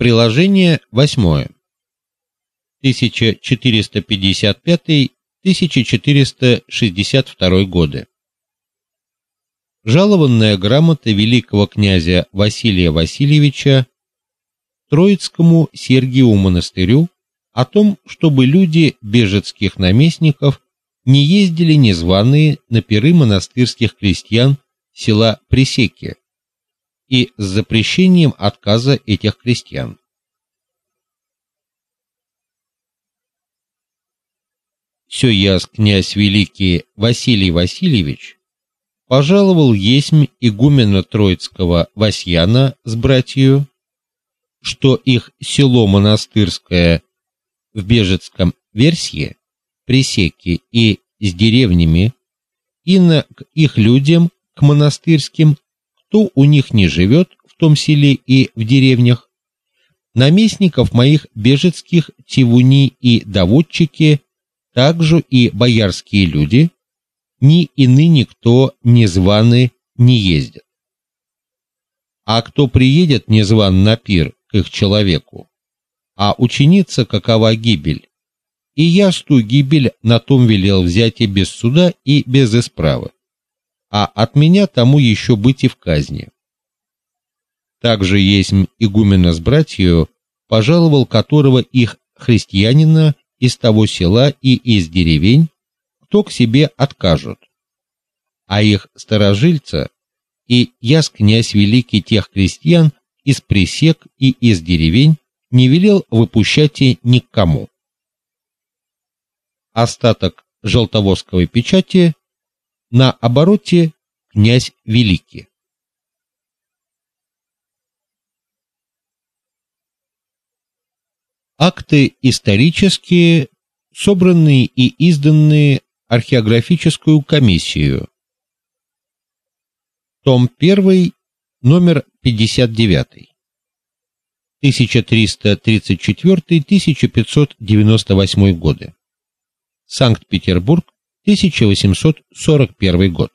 Приложение 8. 1455-1462 годы. Жалованная грамота великого князя Василия Васильевича Троицкому Сергию монастырю о том, чтобы люди бежецких наместников не ездили незваные на пиры монастырских крестьян села Пресеки и с запрещением отказа этих крестьян. Все яс князь великий Василий Васильевич пожаловал есмь игумена Троицкого Васьяна с братью, что их село монастырское в Бежецком Версье, Пресеки и с деревнями, и на их людям, к монастырским, кто у них не живет в том селе и в деревнях, наместников моих бежецких тивуни и доводчики, также и боярские люди, ни и ныне кто незваный не ездит. А кто приедет незван на пир к их человеку, а ученица какова гибель, и я сту гибель на том велел взять и без суда и без исправы, а от меня тому еще быть и в казни. Также есть игумена с братью, пожаловал которого их христианина из того села и из деревень, кто к себе откажут. А их старожильца и яс князь великий тех крестьян из присек и из деревень не велел выпущать никому. Остаток желтовосковой печати на обороте князь великий. Акты исторические, собранные и изданные археографическую комиссию. Том 1, номер 59. 1334-1598 годы. Санкт-Петербург, 1841 год.